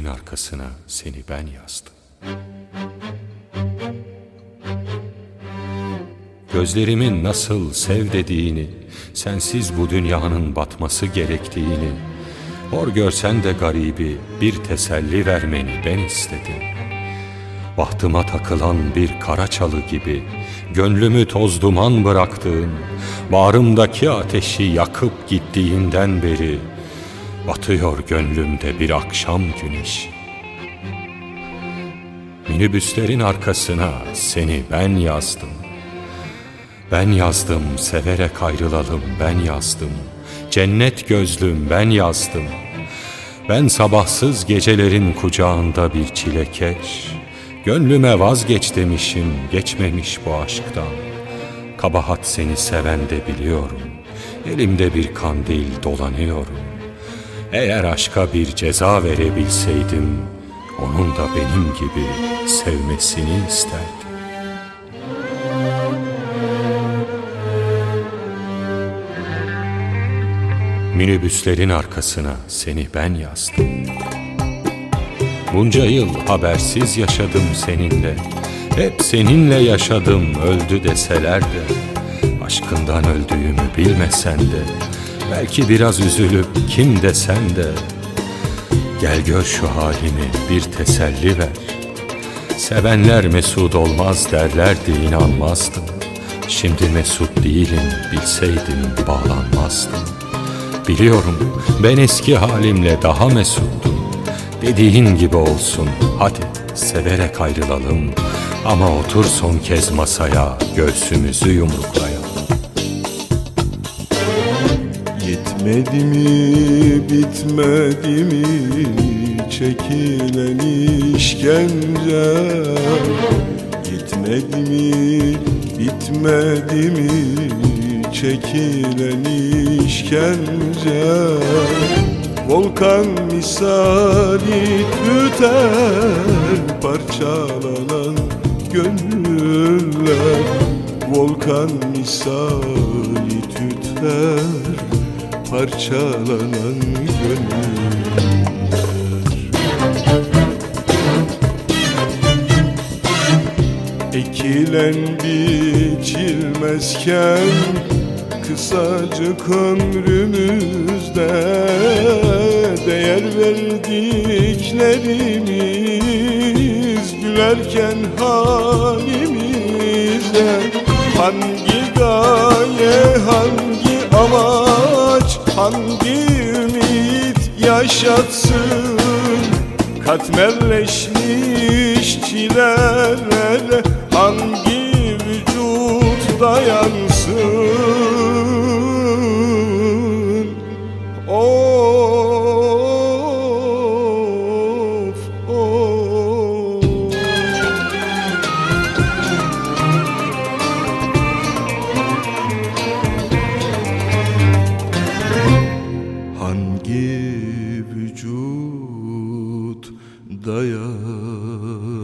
Minibüslerin arkasına seni ben yazdım. Gözlerimin nasıl sev dediğini, sensiz bu dünyanın batması gerektiğini, hor görsen de garibi bir teselli vermeni ben istedim. Bahtıma takılan bir kara çalı gibi, gönlümü toz duman bıraktığın, bağrımdaki ateşi yakıp gittiğinden beri, batıyor gönlümde bir akşam güneşi. Minibüslerin arkasına seni ben yazdım. Ben yazdım severek ayrılalım ben yazdım. Cennet gözlüm ben yazdım. Ben sabahsız gecelerin kucağında bir çilekeş. Gönlüme vazgeç demişim geçmemiş bu aşktan. Kabahat seni seven de biliyorum. Elimde bir kandil dolanıyorum Eğer aşka bir ceza verebilseydim Onun da benim gibi sevmesini isterdim. Minibüslerin arkasına seni ben yazdım. Bunca yıl habersiz yaşadım seninle. Hep seninle yaşadım öldü deseler de Aşkından öldüğümü bilmesen de Belki biraz üzülüp kim desen de. Gel gör şu halimi bir teselli ver. Sevenler mesut olmaz derlerdi inanmazdım. Şimdi mesut değilim bilseydim bağlanmazdım. Biliyorum ben eski halimle daha mesuttum. Dediğin gibi olsun hadi severek ayrılalım. Ama otur son kez masaya göğsümüzü yumruklayalım Yetmedi mi bitmedi mi çekilen işkence? Yetmedi mi bitmedi mi çekilen işkence? Volkan misali tüter parçalanan gönüller. Volkan misali tüter parçalanan gönüller. Ekilen biçilmezken kısacık ömrümüzde Değer verdiklerimiz gülerken halimize Hangi ümit yaşatsın Katmerleşmiş çileler hangi vücut dayansın vücut dayansın